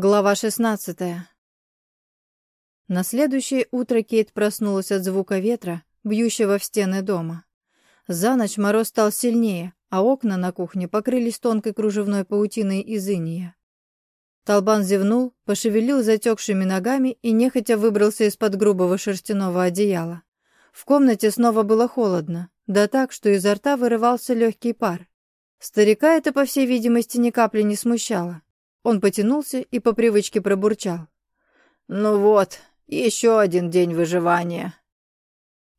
Глава 16 На следующее утро Кейт проснулась от звука ветра, бьющего в стены дома. За ночь мороз стал сильнее, а окна на кухне покрылись тонкой кружевной паутиной из иния. Толбан зевнул, пошевелил затекшими ногами и нехотя выбрался из-под грубого шерстяного одеяла. В комнате снова было холодно, да так, что изо рта вырывался легкий пар. Старика это, по всей видимости, ни капли не смущало. Он потянулся и по привычке пробурчал. «Ну вот, еще один день выживания».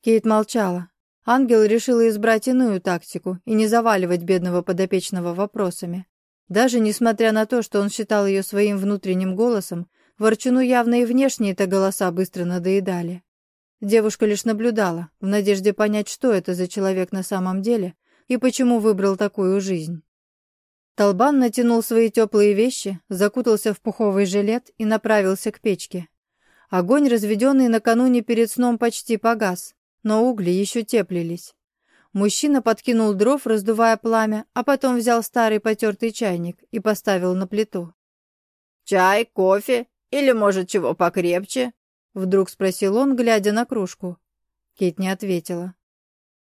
Кейт молчала. Ангел решила избрать иную тактику и не заваливать бедного подопечного вопросами. Даже несмотря на то, что он считал ее своим внутренним голосом, Ворчуну явно и внешние-то голоса быстро надоедали. Девушка лишь наблюдала, в надежде понять, что это за человек на самом деле и почему выбрал такую жизнь. Толбан натянул свои теплые вещи, закутался в пуховый жилет и направился к печке. Огонь, разведенный накануне перед сном, почти погас, но угли еще теплились. Мужчина подкинул дров, раздувая пламя, а потом взял старый потертый чайник и поставил на плиту. «Чай, кофе или, может, чего покрепче?» — вдруг спросил он, глядя на кружку. Кит не ответила.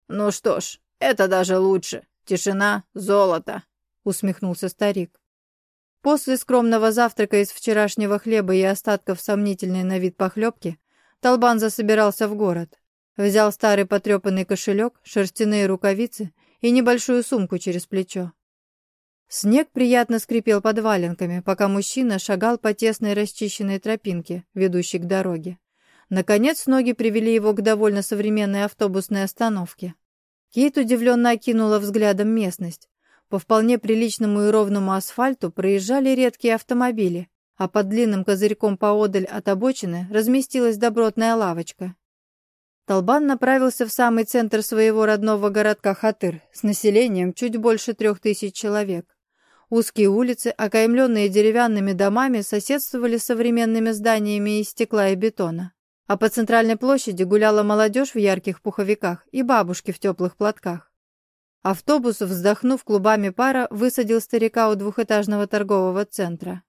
«Ну что ж, это даже лучше. Тишина — золото». — усмехнулся старик. После скромного завтрака из вчерашнего хлеба и остатков сомнительной на вид похлебки, Толбан засобирался в город. Взял старый потрепанный кошелек, шерстяные рукавицы и небольшую сумку через плечо. Снег приятно скрипел под валенками, пока мужчина шагал по тесной расчищенной тропинке, ведущей к дороге. Наконец ноги привели его к довольно современной автобусной остановке. Кейт удивленно окинула взглядом местность. По вполне приличному и ровному асфальту проезжали редкие автомобили, а под длинным козырьком поодаль от обочины разместилась добротная лавочка. Толбан направился в самый центр своего родного городка Хатыр с населением чуть больше трех тысяч человек. Узкие улицы, окаймленные деревянными домами, соседствовали с современными зданиями из стекла и бетона. А по центральной площади гуляла молодежь в ярких пуховиках и бабушки в теплых платках. Автобус, вздохнув клубами пара, высадил старика у двухэтажного торгового центра.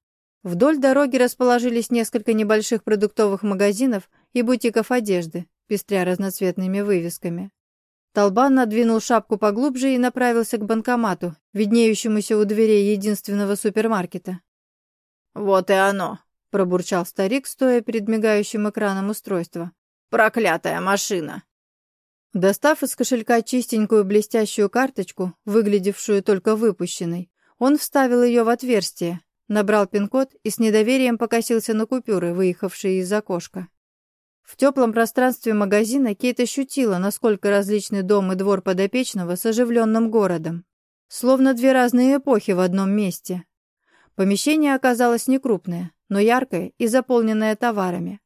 Вдоль дороги расположились несколько небольших продуктовых магазинов и бутиков одежды, пестря разноцветными вывесками. Толбан надвинул шапку поглубже и направился к банкомату, виднеющемуся у дверей единственного супермаркета. «Вот и оно», — пробурчал старик, стоя перед мигающим экраном устройства. «Проклятая машина!» Достав из кошелька чистенькую блестящую карточку, выглядевшую только выпущенной, он вставил ее в отверстие, набрал пин-код и с недоверием покосился на купюры, выехавшие из окошка. В теплом пространстве магазина Кейт ощутила, насколько различны дом и двор подопечного с оживленным городом. Словно две разные эпохи в одном месте. Помещение оказалось некрупное, но яркое и заполненное товарами.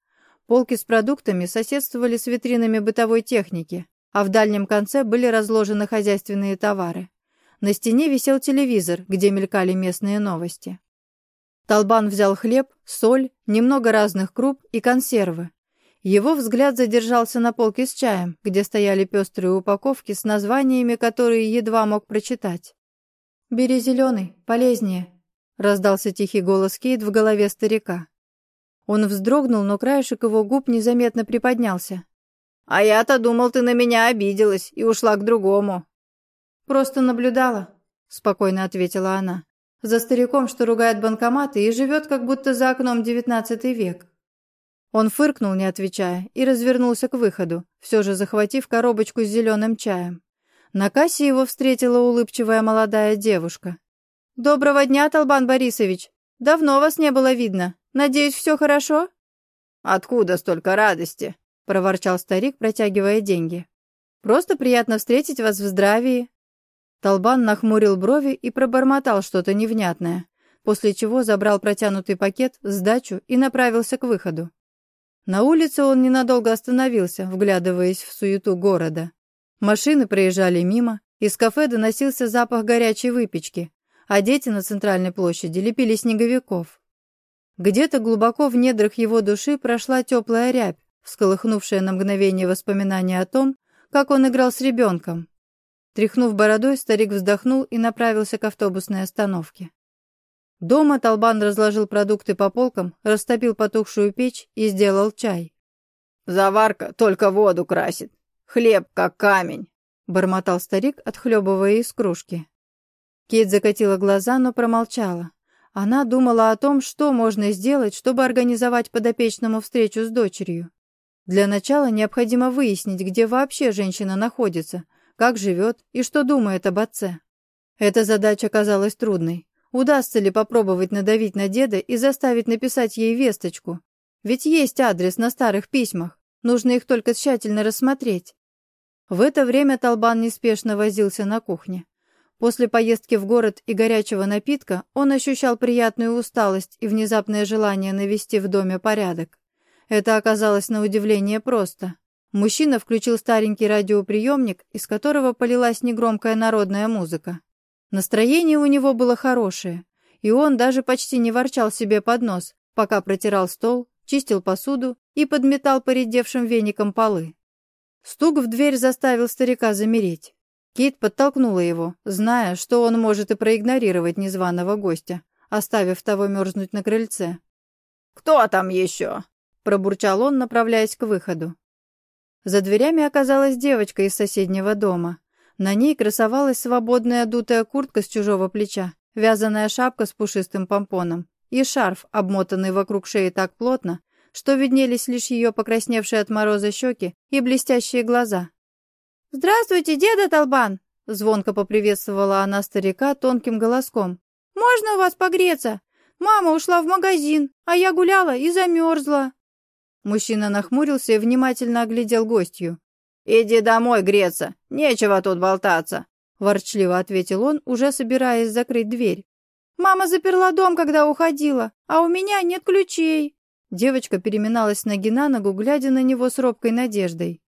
Полки с продуктами соседствовали с витринами бытовой техники, а в дальнем конце были разложены хозяйственные товары. На стене висел телевизор, где мелькали местные новости. Толбан взял хлеб, соль, немного разных круп и консервы. Его взгляд задержался на полке с чаем, где стояли пестрые упаковки с названиями, которые едва мог прочитать. «Бери зеленый, полезнее», — раздался тихий голос Кейт в голове старика. Он вздрогнул, но краешек его губ незаметно приподнялся. «А я-то думал, ты на меня обиделась и ушла к другому». «Просто наблюдала», — спокойно ответила она. «За стариком, что ругает банкоматы и живет, как будто за окном девятнадцатый век». Он фыркнул, не отвечая, и развернулся к выходу, все же захватив коробочку с зеленым чаем. На кассе его встретила улыбчивая молодая девушка. «Доброго дня, Толбан Борисович! Давно вас не было видно. Надеюсь, все хорошо?» «Откуда столько радости?» — проворчал старик, протягивая деньги. «Просто приятно встретить вас в здравии». Толбан нахмурил брови и пробормотал что-то невнятное, после чего забрал протянутый пакет, сдачу и направился к выходу. На улице он ненадолго остановился, вглядываясь в суету города. Машины проезжали мимо, из кафе доносился запах горячей выпечки, а дети на центральной площади лепили снеговиков. Где-то глубоко в недрах его души прошла теплая рябь, всколыхнувшее на мгновение воспоминание о том, как он играл с ребенком. Тряхнув бородой, старик вздохнул и направился к автобусной остановке. Дома Толбан разложил продукты по полкам, растопил потухшую печь и сделал чай. «Заварка только воду красит. Хлеб как камень», — бормотал старик, отхлебывая из кружки. Кейт закатила глаза, но промолчала. Она думала о том, что можно сделать, чтобы организовать подопечному встречу с дочерью. Для начала необходимо выяснить, где вообще женщина находится, как живет и что думает об отце. Эта задача казалась трудной. Удастся ли попробовать надавить на деда и заставить написать ей весточку? Ведь есть адрес на старых письмах, нужно их только тщательно рассмотреть. В это время Толбан неспешно возился на кухне. После поездки в город и горячего напитка он ощущал приятную усталость и внезапное желание навести в доме порядок. Это оказалось на удивление просто. Мужчина включил старенький радиоприемник, из которого полилась негромкая народная музыка. Настроение у него было хорошее, и он даже почти не ворчал себе под нос, пока протирал стол, чистил посуду и подметал поредевшим веником полы. Стук в дверь заставил старика замереть. Кит подтолкнула его, зная, что он может и проигнорировать незваного гостя, оставив того мерзнуть на крыльце. «Кто там еще?» – пробурчал он, направляясь к выходу. За дверями оказалась девочка из соседнего дома. На ней красовалась свободная дутая куртка с чужого плеча, вязаная шапка с пушистым помпоном и шарф, обмотанный вокруг шеи так плотно, что виднелись лишь ее покрасневшие от мороза щеки и блестящие глаза. «Здравствуйте, деда Толбан!» — звонко поприветствовала она старика тонким голоском. «Можно у вас погреться? Мама ушла в магазин, а я гуляла и замерзла». Мужчина нахмурился и внимательно оглядел гостью. «Иди домой греться, нечего тут болтаться», — ворчливо ответил он, уже собираясь закрыть дверь. «Мама заперла дом, когда уходила, а у меня нет ключей». Девочка переминалась с ноги на ногу, глядя на него с робкой надеждой.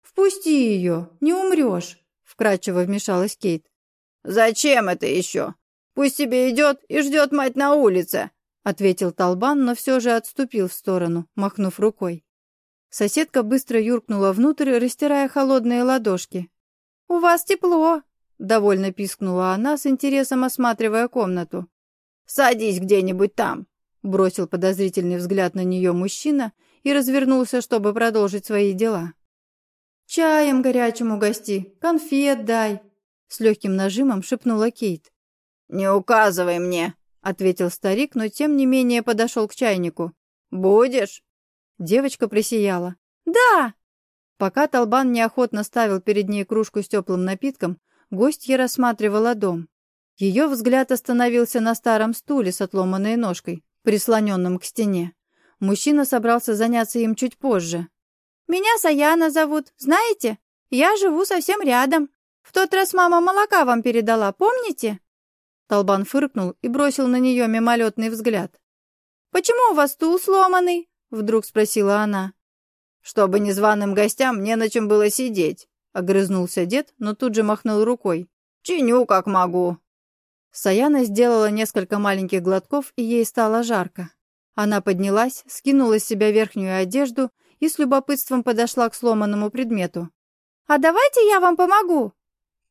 «Впусти ее, не умрешь», — вкрадчиво вмешалась Кейт. «Зачем это еще? Пусть себе идет и ждет мать на улице», — ответил Толбан, но все же отступил в сторону, махнув рукой. Соседка быстро юркнула внутрь, растирая холодные ладошки. «У вас тепло!» — довольно пискнула она, с интересом осматривая комнату. «Садись где-нибудь там!» — бросил подозрительный взгляд на нее мужчина и развернулся, чтобы продолжить свои дела. «Чаем горячим угости, конфет дай!» — с легким нажимом шепнула Кейт. «Не указывай мне!» — ответил старик, но тем не менее подошел к чайнику. «Будешь?» Девочка присияла. «Да!» Пока Толбан неохотно ставил перед ней кружку с теплым напитком, гостья рассматривала дом. Ее взгляд остановился на старом стуле с отломанной ножкой, прислоненном к стене. Мужчина собрался заняться им чуть позже. «Меня Саяна зовут, знаете? Я живу совсем рядом. В тот раз мама молока вам передала, помните?» Толбан фыркнул и бросил на нее мимолетный взгляд. «Почему у вас стул сломанный?» — вдруг спросила она. «Чтобы незваным гостям не на чем было сидеть», — огрызнулся дед, но тут же махнул рукой. «Чиню, как могу». Саяна сделала несколько маленьких глотков, и ей стало жарко. Она поднялась, скинула с себя верхнюю одежду и с любопытством подошла к сломанному предмету. «А давайте я вам помогу!»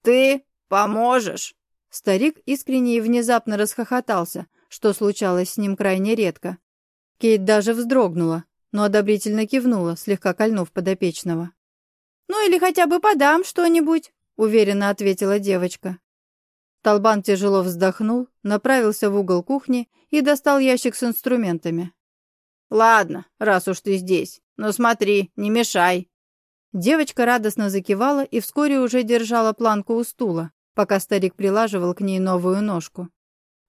«Ты поможешь?» Старик искренне и внезапно расхохотался, что случалось с ним крайне редко. Кейт даже вздрогнула, но одобрительно кивнула, слегка кольнув подопечного. «Ну или хотя бы подам что-нибудь», — уверенно ответила девочка. Толбан тяжело вздохнул, направился в угол кухни и достал ящик с инструментами. «Ладно, раз уж ты здесь, но смотри, не мешай». Девочка радостно закивала и вскоре уже держала планку у стула, пока старик прилаживал к ней новую ножку.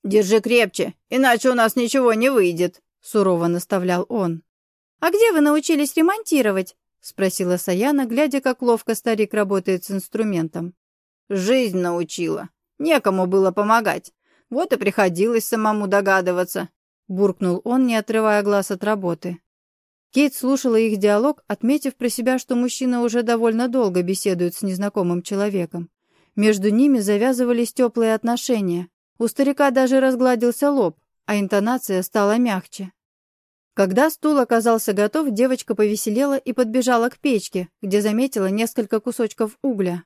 «Держи крепче, иначе у нас ничего не выйдет», — сурово наставлял он. «А где вы научились ремонтировать?» — спросила Саяна, глядя, как ловко старик работает с инструментом. «Жизнь научила. Некому было помогать. Вот и приходилось самому догадываться», — буркнул он, не отрывая глаз от работы. Кейт слушала их диалог, отметив про себя, что мужчина уже довольно долго беседует с незнакомым человеком. Между ними завязывались теплые отношения. У старика даже разгладился лоб, а интонация стала мягче. Когда стул оказался готов, девочка повеселела и подбежала к печке, где заметила несколько кусочков угля.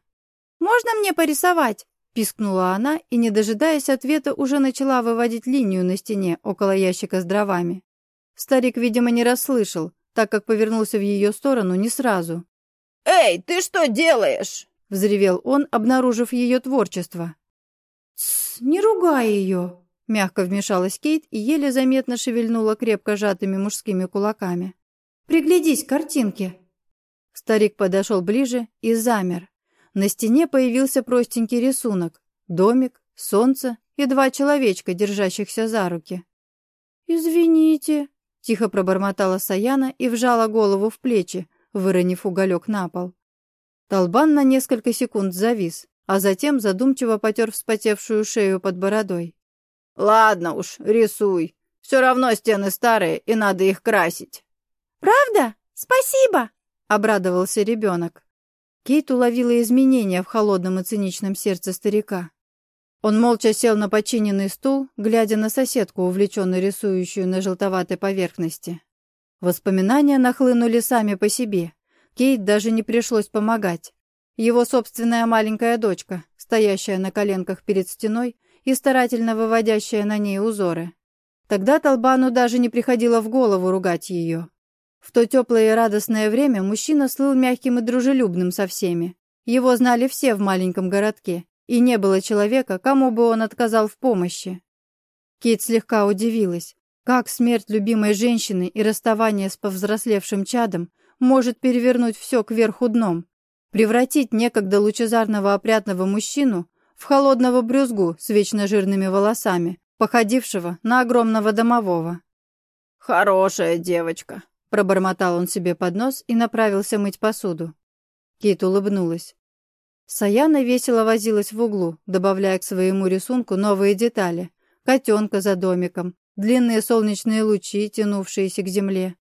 «Можно мне порисовать?» — Пискнула она и, не дожидаясь ответа, уже начала выводить линию на стене около ящика с дровами. Старик, видимо, не расслышал, так как повернулся в ее сторону не сразу. «Эй, ты что делаешь?» — взревел он, обнаружив ее творчество. «Тссс, не ругай ее!» — мягко вмешалась Кейт и еле заметно шевельнула крепко сжатыми мужскими кулаками. «Приглядись к картинке!» Старик подошел ближе и замер. На стене появился простенький рисунок. Домик, солнце и два человечка, держащихся за руки. «Извините», — тихо пробормотала Саяна и вжала голову в плечи, выронив уголек на пол. Толбан на несколько секунд завис, а затем задумчиво потер вспотевшую шею под бородой. «Ладно уж, рисуй. Все равно стены старые, и надо их красить». «Правда? Спасибо!» — обрадовался ребенок. Кейт уловила изменения в холодном и циничном сердце старика. Он молча сел на подчиненный стул, глядя на соседку, увлеченно рисующую на желтоватой поверхности. Воспоминания нахлынули сами по себе. Кейт даже не пришлось помогать. Его собственная маленькая дочка, стоящая на коленках перед стеной и старательно выводящая на ней узоры. Тогда Толбану даже не приходило в голову ругать ее. В то теплое и радостное время мужчина слыл мягким и дружелюбным со всеми. Его знали все в маленьком городке, и не было человека, кому бы он отказал в помощи. Кит слегка удивилась, как смерть любимой женщины и расставание с повзрослевшим чадом может перевернуть все кверху дном, превратить некогда лучезарного опрятного мужчину в холодного брюзгу с вечно жирными волосами, походившего на огромного домового. «Хорошая девочка», — пробормотал он себе под нос и направился мыть посуду. Кит улыбнулась. Саяна весело возилась в углу, добавляя к своему рисунку новые детали. Котенка за домиком, длинные солнечные лучи, тянувшиеся к земле.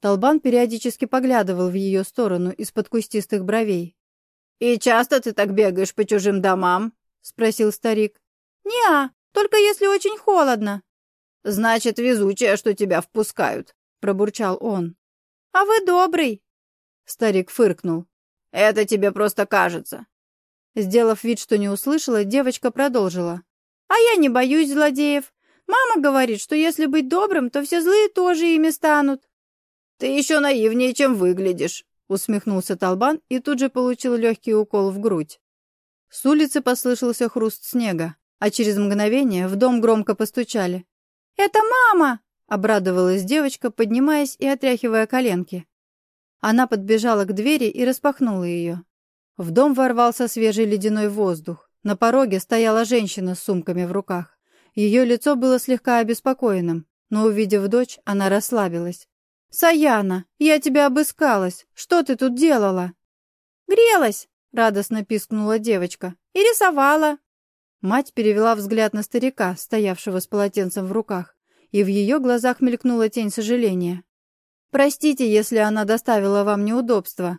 Толбан периодически поглядывал в ее сторону из-под кустистых бровей. «И часто ты так бегаешь по чужим домам?» — спросил старик. «Не-а, только если очень холодно». «Значит, везучая, что тебя впускают», — пробурчал он. «А вы добрый!» Старик фыркнул. «Это тебе просто кажется». Сделав вид, что не услышала, девочка продолжила. «А я не боюсь злодеев. Мама говорит, что если быть добрым, то все злые тоже ими станут». «Ты еще наивнее, чем выглядишь», — усмехнулся Толбан и тут же получил легкий укол в грудь. С улицы послышался хруст снега, а через мгновение в дом громко постучали. «Это мама!» Обрадовалась девочка, поднимаясь и отряхивая коленки. Она подбежала к двери и распахнула ее. В дом ворвался свежий ледяной воздух. На пороге стояла женщина с сумками в руках. Ее лицо было слегка обеспокоенным, но, увидев дочь, она расслабилась. «Саяна, я тебя обыскалась. Что ты тут делала?» «Грелась!» — радостно пискнула девочка. «И рисовала!» Мать перевела взгляд на старика, стоявшего с полотенцем в руках и в ее глазах мелькнула тень сожаления. «Простите, если она доставила вам неудобства».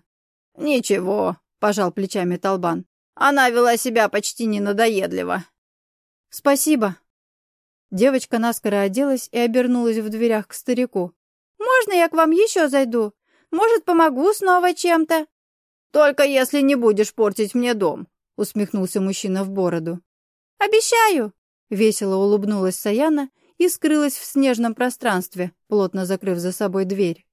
«Ничего», — пожал плечами Толбан. «Она вела себя почти ненадоедливо». «Спасибо». Девочка наскоро оделась и обернулась в дверях к старику. «Можно я к вам еще зайду? Может, помогу снова чем-то?» «Только если не будешь портить мне дом», — усмехнулся мужчина в бороду. «Обещаю!» — весело улыбнулась Саяна и скрылась в снежном пространстве, плотно закрыв за собой дверь.